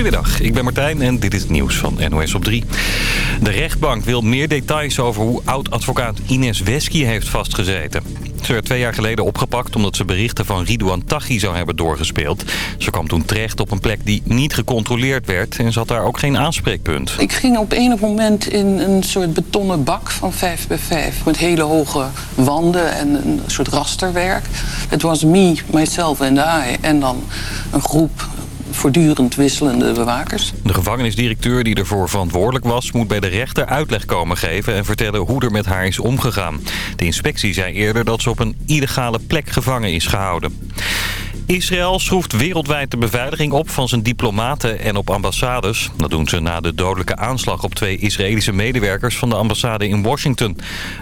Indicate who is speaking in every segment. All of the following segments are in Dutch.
Speaker 1: Goedemiddag, ik ben Martijn en dit is het nieuws van NOS op 3. De rechtbank wil meer details over hoe oud-advocaat Ines Wesky heeft vastgezeten. Ze werd twee jaar geleden opgepakt omdat ze berichten van Ridouan Taghi zou hebben doorgespeeld. Ze kwam toen terecht op een plek die niet gecontroleerd werd en zat daar ook geen aanspreekpunt.
Speaker 2: Ik ging op enig moment in een soort betonnen bak van 5 bij 5 met hele hoge wanden en een soort rasterwerk. Het was me, myself en I en dan een groep voortdurend wisselende bewakers.
Speaker 1: De gevangenisdirecteur die ervoor verantwoordelijk was... moet bij de rechter uitleg komen geven en vertellen hoe er met haar is omgegaan. De inspectie zei eerder dat ze op een illegale plek gevangen is gehouden. Israël schroeft wereldwijd de beveiliging op van zijn diplomaten en op ambassades. Dat doen ze na de dodelijke aanslag op twee Israëlische medewerkers van de ambassade in Washington.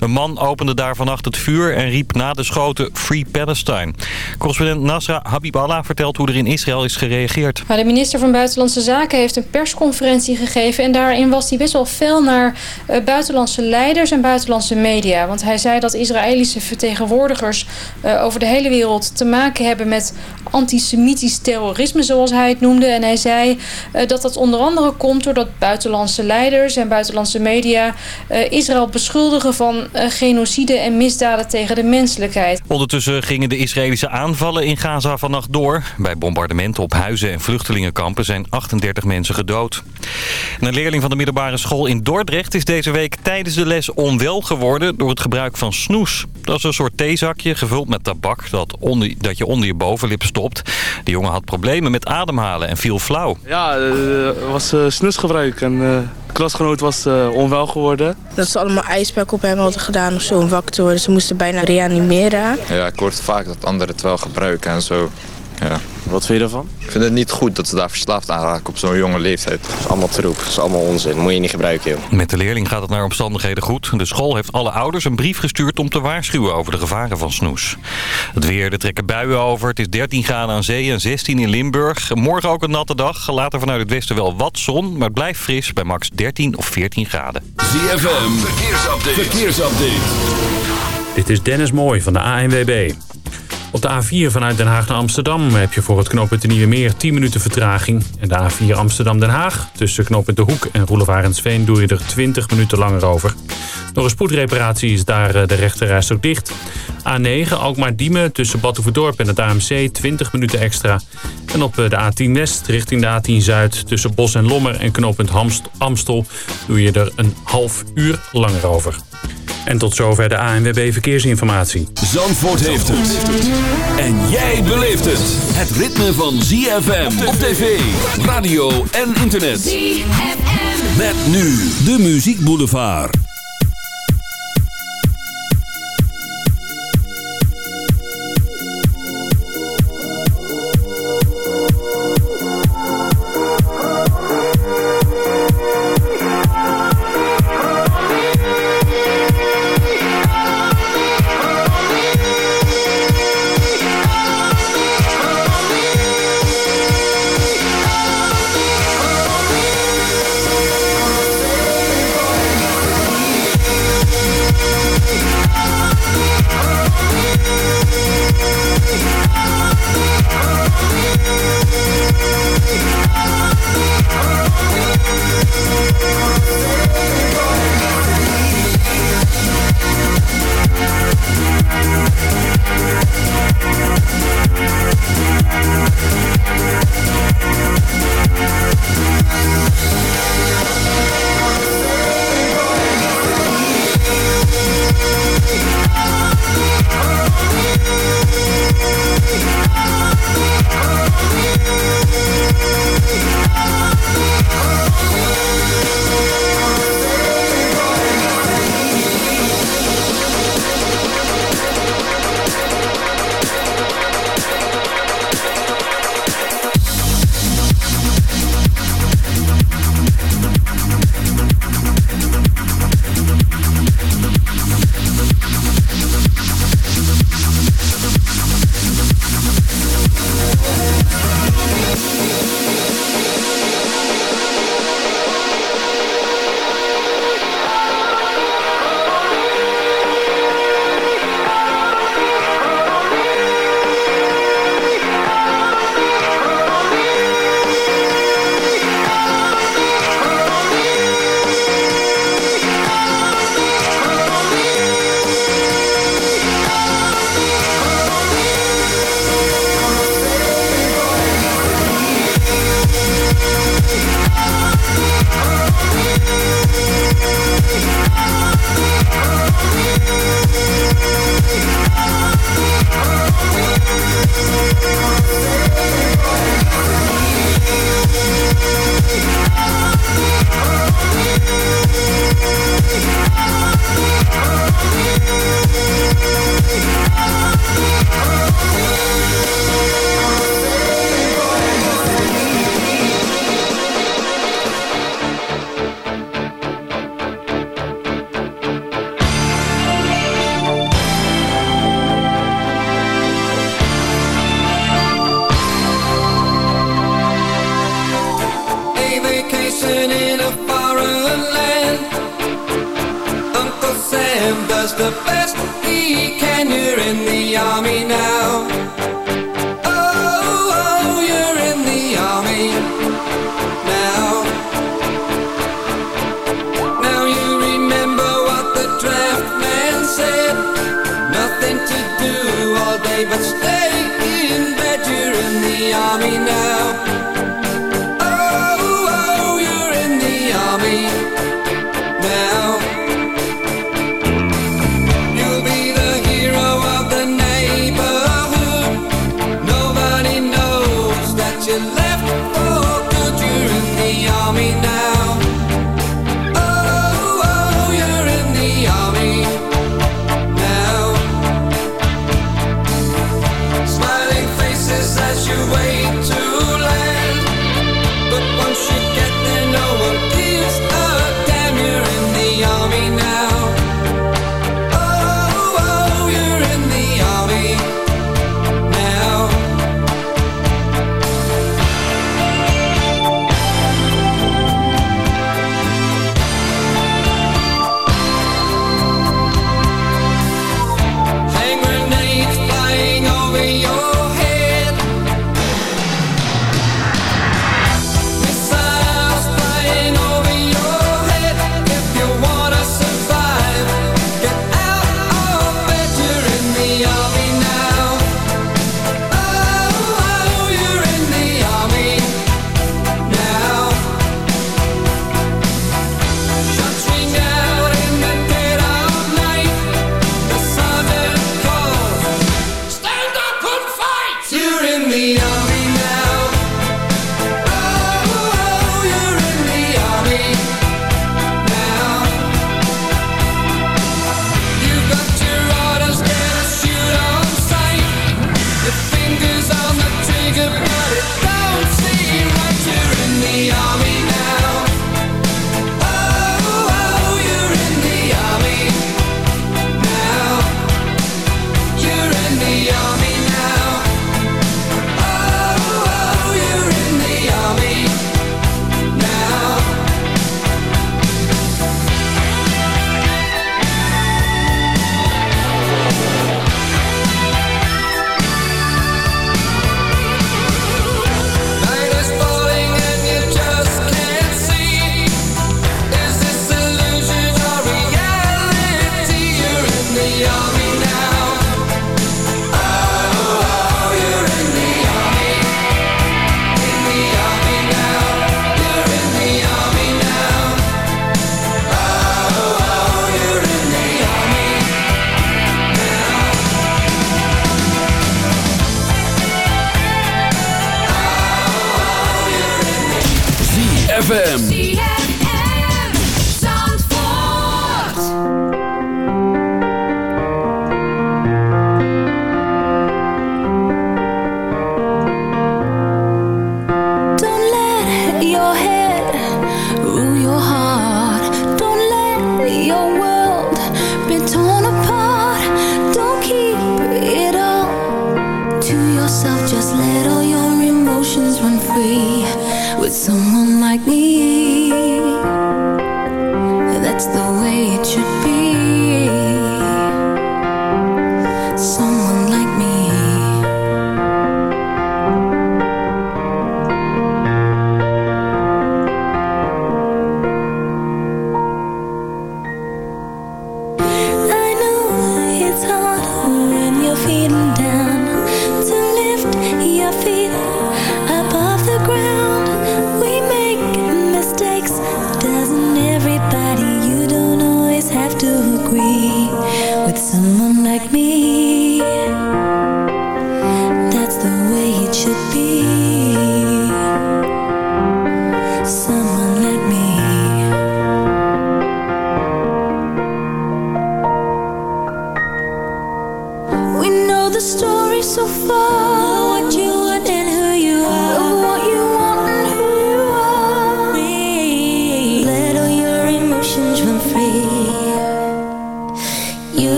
Speaker 1: Een man opende daar vannacht het vuur en riep na de schoten Free Palestine. Correspondent Nasra Habiballah vertelt hoe er in Israël is gereageerd.
Speaker 3: de minister van Buitenlandse Zaken heeft een persconferentie gegeven... en daarin was hij best wel fel naar uh, buitenlandse leiders en buitenlandse media. Want hij zei dat Israëlische vertegenwoordigers uh, over de hele wereld te maken hebben met antisemitisch terrorisme, zoals hij het noemde. En hij zei uh, dat dat onder andere komt doordat buitenlandse leiders en buitenlandse media uh, Israël beschuldigen van uh, genocide en misdaden tegen de menselijkheid.
Speaker 1: Ondertussen gingen de Israëlische aanvallen in Gaza vannacht door. Bij bombardementen op huizen en vluchtelingenkampen zijn 38 mensen gedood. En een leerling van de middelbare school in Dordrecht is deze week tijdens de les onwel geworden door het gebruik van snoes. Dat is een soort theezakje gevuld met tabak dat, onder, dat je onder je bovenlip stopt. De jongen had problemen met ademhalen en viel flauw.
Speaker 4: Ja, het uh, was uh, snusgebruik en uh, de klasgenoot was onwel geworden.
Speaker 5: Dat ze allemaal ijspak op hem hadden gedaan of zo om wakker te worden. Ze moesten bijna reanimeren.
Speaker 6: Ja, ik hoorde vaak dat anderen het wel gebruiken en zo. Ja.
Speaker 4: Wat vind je ervan?
Speaker 6: Ik vind het niet goed dat ze daar verslaafd aan raken op zo'n jonge leeftijd.
Speaker 7: Dat is allemaal troep, dat is allemaal onzin. Moet je niet gebruiken, joh.
Speaker 1: Met de leerling gaat het naar omstandigheden goed. De school heeft alle ouders een brief gestuurd om te waarschuwen over de gevaren van snoes. Het weer, er trekken buien over. Het is 13 graden aan zee en 16 in Limburg. Morgen ook een natte dag. Later vanuit het westen wel wat zon, maar het blijft fris bij max 13 of 14 graden.
Speaker 8: ZFM, verkeersupdate. verkeersupdate.
Speaker 9: Dit is Dennis Mooij van de ANWB. Op de A4 vanuit Den Haag naar Amsterdam heb je voor het knooppunt de Nieuwe Meer 10 minuten vertraging. En de A4 Amsterdam-Den Haag tussen knooppunt De Hoek en Roelevarensveen doe je er 20 minuten langer over. Door een spoedreparatie is daar de rechterreis ook dicht. A9 Alkmaar-Diemen tussen Batuverdorp en het AMC 20 minuten extra. En op de A10 West richting de A10 Zuid tussen Bos en Lommer en knooppunt Amstel doe je er een half uur langer over. En tot zover de ANWB Verkeersinformatie.
Speaker 8: Zandvoort heeft het. En jij beleeft het. Het ritme van ZFM op tv, radio en internet. ZFM. Met nu de Muziek Boulevard.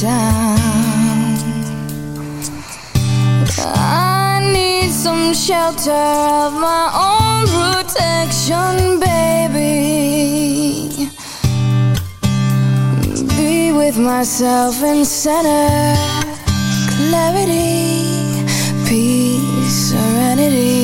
Speaker 10: down. I
Speaker 11: need some shelter of my own protection, baby. Be with myself in center, clarity, peace, serenity.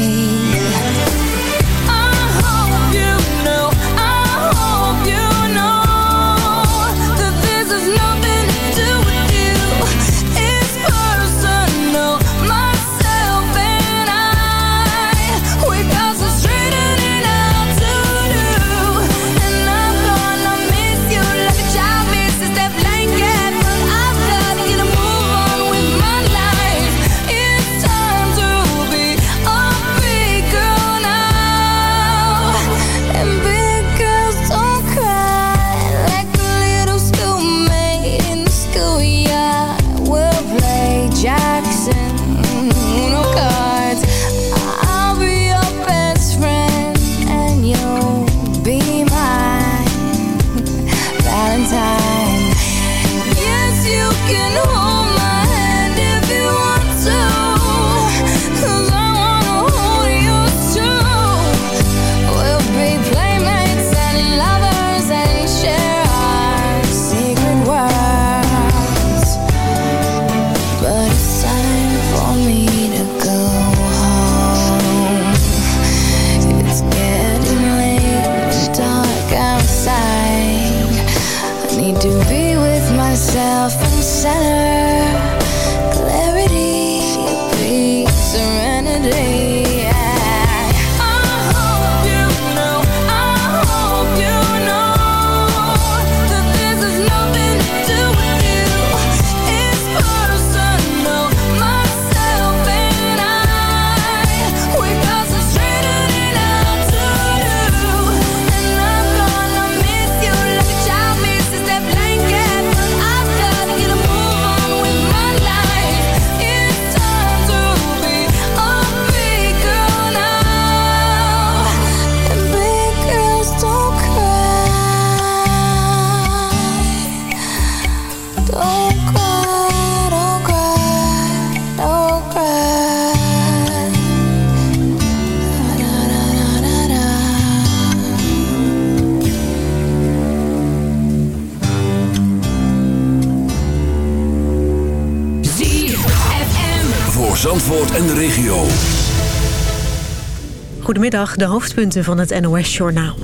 Speaker 12: Goedemiddag, de hoofdpunten van het NOS-journaal.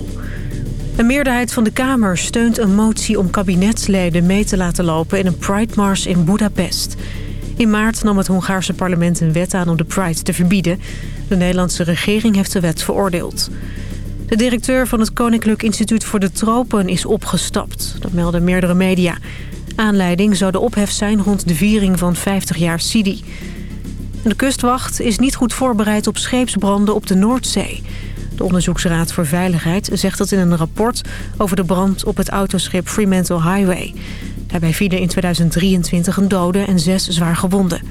Speaker 12: Een meerderheid van de Kamer steunt een motie om kabinetsleden mee te laten lopen... in een Pride-mars in Budapest. In maart nam het Hongaarse parlement een wet aan om de Pride te verbieden. De Nederlandse regering heeft de wet veroordeeld. De directeur van het Koninklijk Instituut voor de Tropen is opgestapt. Dat melden meerdere media. Aanleiding zou de ophef zijn rond de viering van 50 jaar Sidi. De kustwacht is niet goed voorbereid op scheepsbranden op de Noordzee. De Onderzoeksraad voor Veiligheid zegt dat in een rapport... over de brand op het autoschip Fremantle Highway. Daarbij vielen in 2023 een dode en zes zwaar gewonden.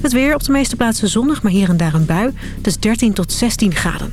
Speaker 12: Het weer op de meeste plaatsen zonnig, maar hier en daar een bui. Dus 13 tot 16 graden.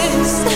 Speaker 13: this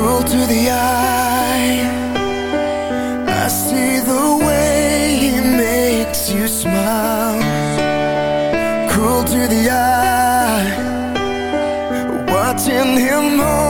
Speaker 14: Cruel to the eye. I see the way he makes you smile. Cruel to the eye. Watching him hold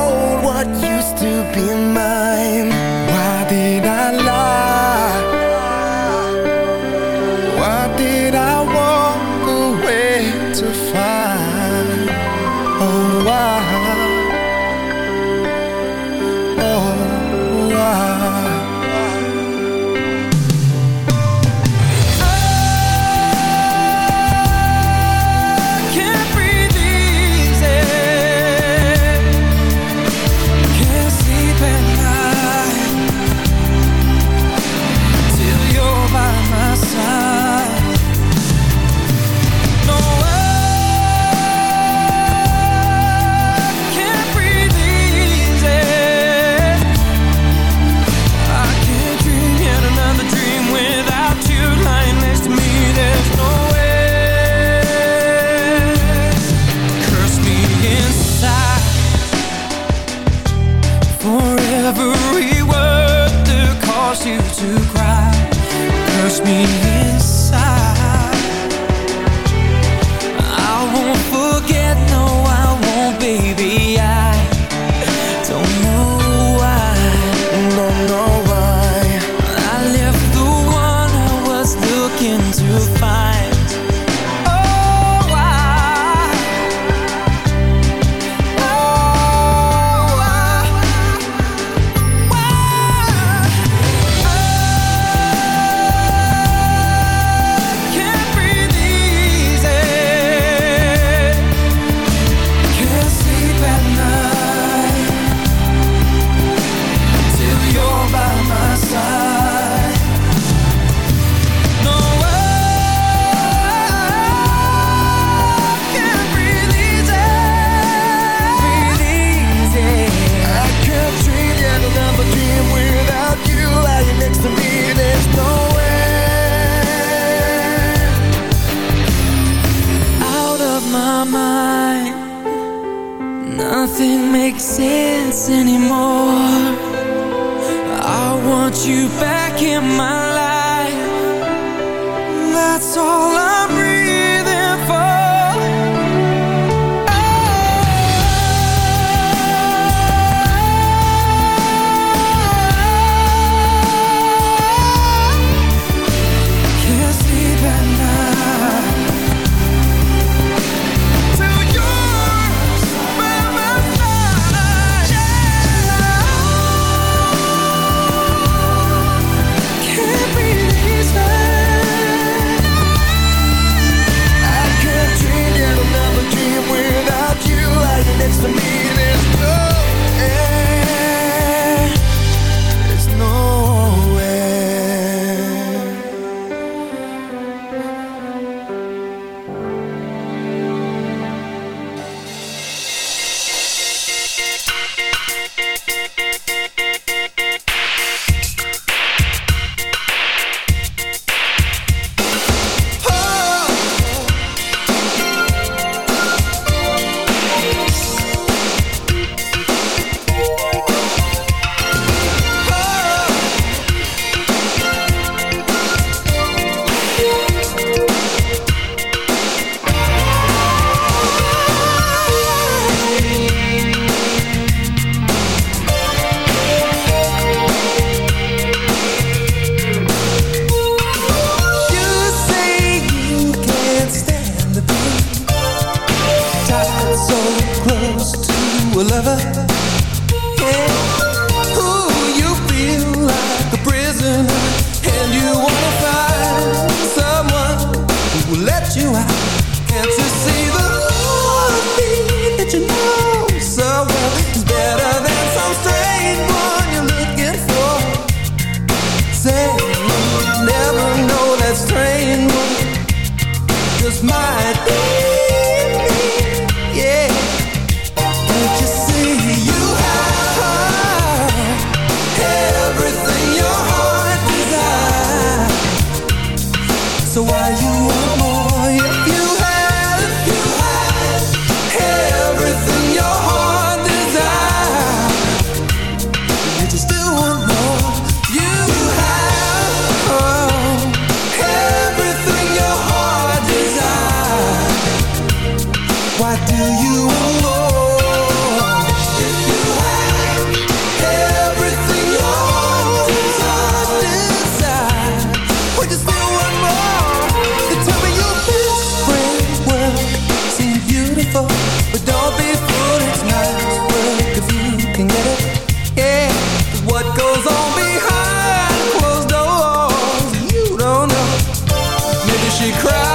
Speaker 14: she
Speaker 13: cried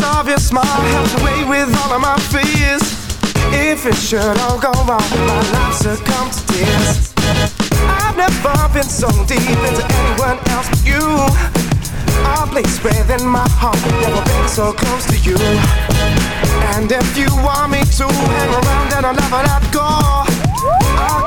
Speaker 13: of your
Speaker 15: smile helps away with all of my fears. If it should all go wrong, my life succumbs to tears. I've never been so deep into anyone else but you. A place within my heart, never been so close to you. And if you want me to hang around and I'll never let go,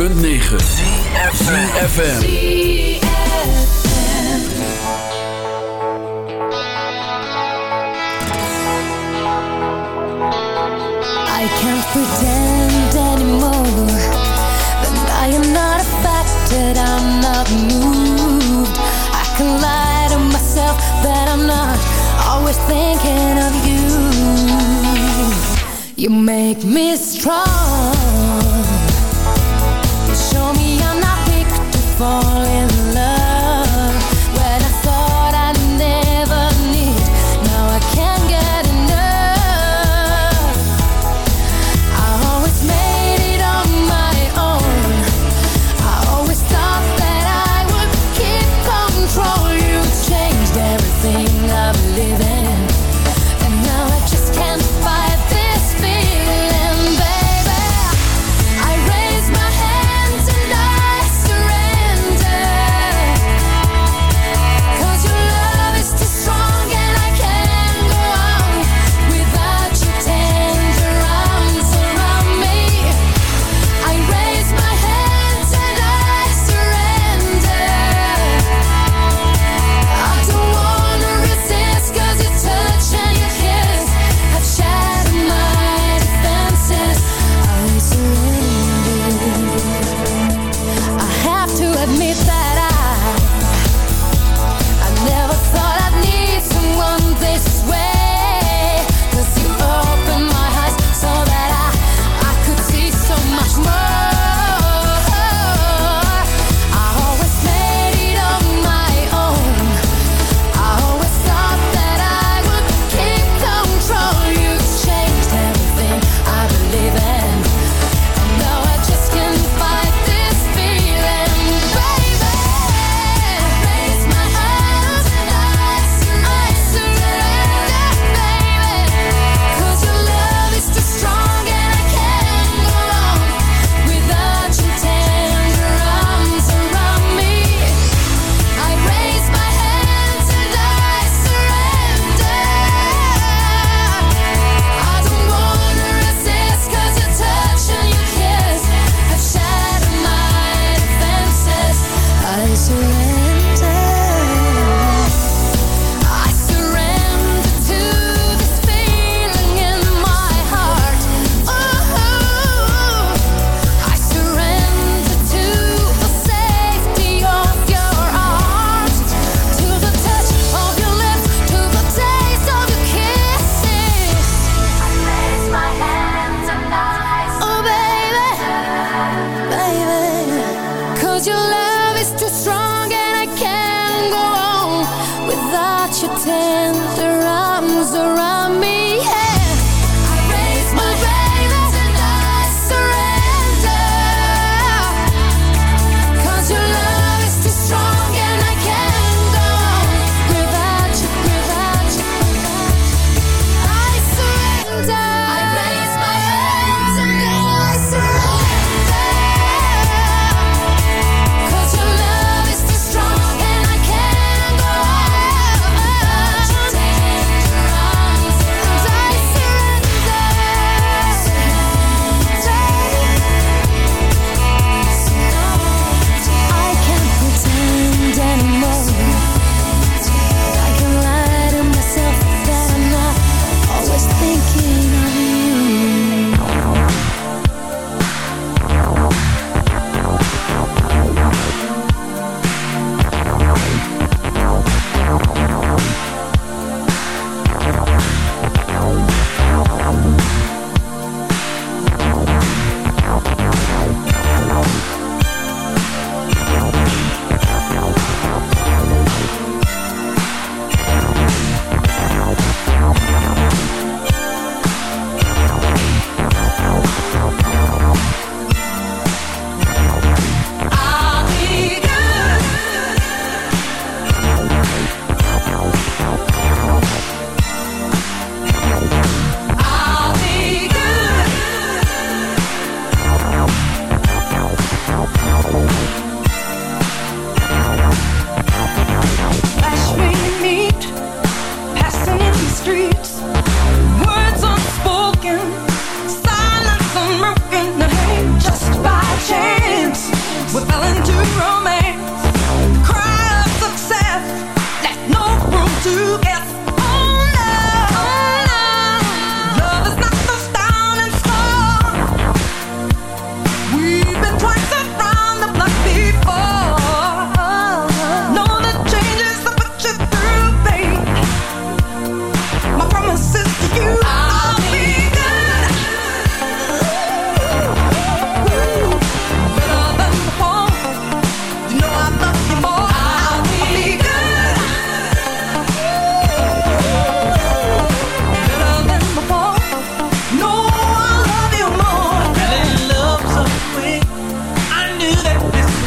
Speaker 8: 106.9 FM.
Speaker 14: I can't pretend anymore That I am not affected, I'm not moved. I can lie to myself that I'm not Always thinking of you. You make me strong.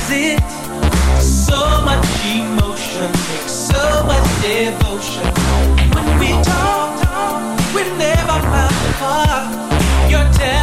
Speaker 14: It's So much emotion So much
Speaker 16: devotion. When we talk,
Speaker 17: talk We never mind the
Speaker 8: heart You're telling